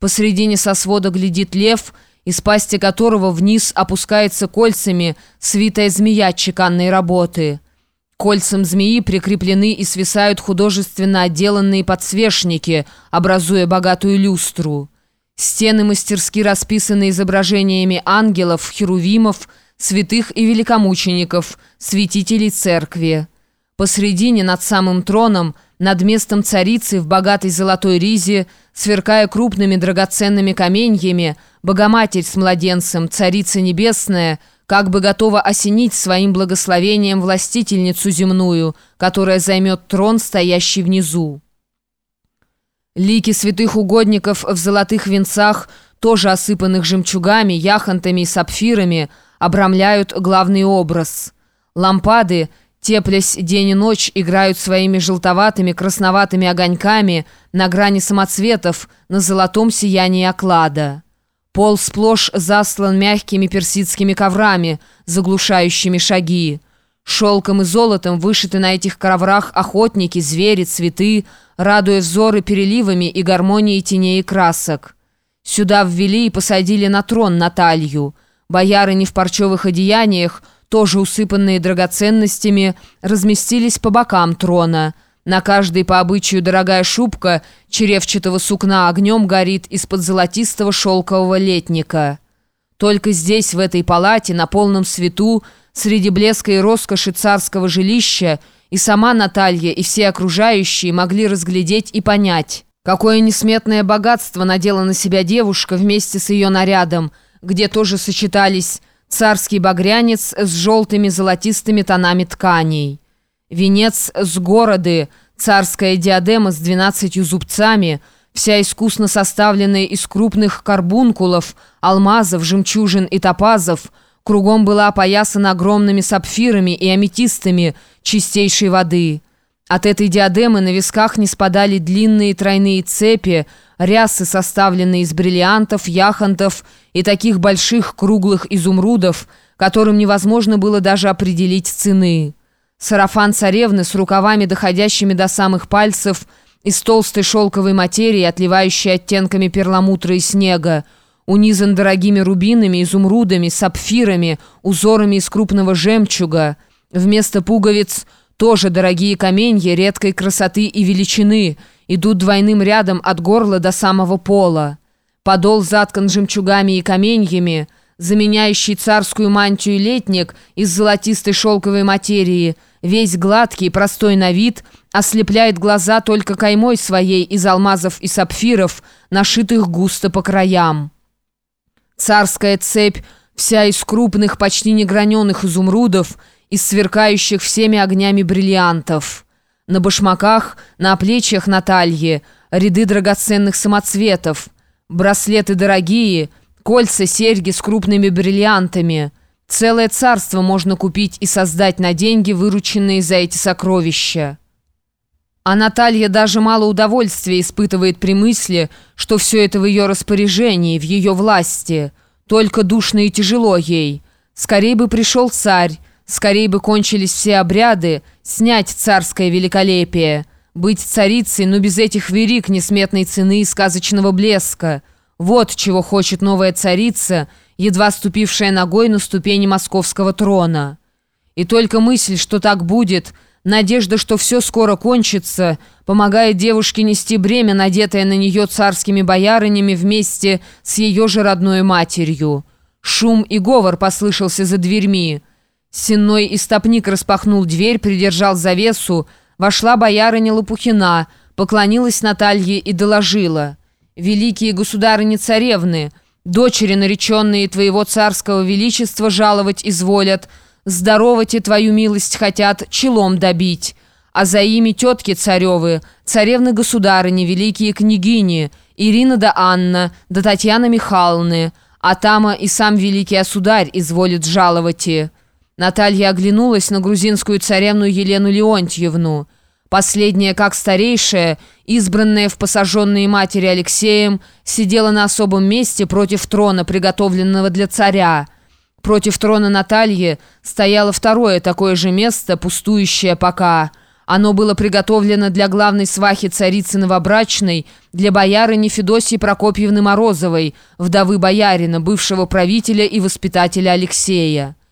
Посредине со свода глядит лев, из пасти которого вниз опускается кольцами свитая змея чеканной работы. Кольцам змеи прикреплены и свисают художественно отделанные подсвечники, образуя богатую люстру. Стены мастерски расписаны изображениями ангелов, херувимов, святых и великомучеников, святителей церкви. Посредине над самым троном, над местом царицы в богатой золотой ризе, сверкая крупными драгоценными каменьями, Богоматерь с младенцем, Царица Небесная, как бы готова осенить своим благословением властительницу земную, которая займет трон, стоящий внизу. Лики святых угодников в золотых венцах, тоже осыпанных жемчугами, яхонтами и сапфирами, обрамляют главный образ. Лампады — Теплясь день и ночь, играют своими желтоватыми, красноватыми огоньками на грани самоцветов на золотом сиянии оклада. Пол сплошь заслан мягкими персидскими коврами, заглушающими шаги. Шелком и золотом вышиты на этих коврах охотники, звери, цветы, радуя взоры переливами и гармонией теней и красок. Сюда ввели и посадили на трон Наталью. Бояры не в парчевых одеяниях, тоже усыпанные драгоценностями, разместились по бокам трона. На каждой по обычаю дорогая шубка черевчатого сукна огнем горит из-под золотистого шелкового летника. Только здесь, в этой палате, на полном свету, среди блеска и роскоши царского жилища, и сама Наталья, и все окружающие могли разглядеть и понять, какое несметное богатство надела на себя девушка вместе с ее нарядом, где тоже сочетались царский багрянец с желтыми золотистыми тонами тканей, венец с городы, царская диадема с двенадцатью зубцами, вся искусно составленная из крупных карбункулов, алмазов, жемчужин и топазов, кругом была опоясана огромными сапфирами и аметистами чистейшей воды. От этой диадемы на висках не спадали длинные тройные цепи, рясы, составленные из бриллиантов, яхонтов и таких больших круглых изумрудов, которым невозможно было даже определить цены. Сарафан царевны с рукавами, доходящими до самых пальцев, из толстой шелковой материи, отливающей оттенками перламутра и снега, унизан дорогими рубинами, изумрудами, сапфирами, узорами из крупного жемчуга. Вместо пуговиц тоже дорогие каменья редкой красоты и величины – идут двойным рядом от горла до самого пола. Подол заткан жемчугами и каменьями, заменяющий царскую мантию летник из золотистой шелковой материи, весь гладкий, простой на вид, ослепляет глаза только каймой своей из алмазов и сапфиров, нашитых густо по краям. Царская цепь, вся из крупных, почти неграненных изумрудов, из сверкающих всеми огнями бриллиантов. На башмаках, на плечах Натальи ряды драгоценных самоцветов, браслеты дорогие, кольца, серьги с крупными бриллиантами. Целое царство можно купить и создать на деньги, вырученные за эти сокровища. А Наталья даже мало удовольствия испытывает при мысли, что все это в ее распоряжении, в ее власти. Только душно и тяжело ей. Скорей бы пришел царь, Скорей бы кончились все обряды, снять царское великолепие, быть царицей, но без этих верик несметной цены и сказочного блеска. Вот чего хочет новая царица, едва ступившая ногой на ступени московского трона. И только мысль, что так будет, надежда, что все скоро кончится, помогает девушке нести бремя, надетое на нее царскими боярынями вместе с ее же родной матерью. Шум и говор послышался за дверьми. Сенной истопник распахнул дверь, придержал завесу. Вошла боярыня Лопухина, поклонилась Наталье и доложила. «Великие государыни-царевны, дочери, нареченные твоего царского величества, жаловать изволят, здоровать и твою милость хотят челом добить. А за ими тетки царевы, царевны-государыни, великие княгини, Ирина да Анна, да Татьяна Михайловны, а тама и сам великий осударь изволит жаловать и...» Наталья оглянулась на грузинскую царевну Елену Леонтьевну. Последняя, как старейшая, избранная в посаженные матери Алексеем, сидела на особом месте против трона, приготовленного для царя. Против трона Натальи стояло второе такое же место, пустующее пока – Оно было приготовлено для главной свахи царицы новобрачной, для боярыни Федосии Прокопьевны Морозовой, вдовы боярина, бывшего правителя и воспитателя Алексея.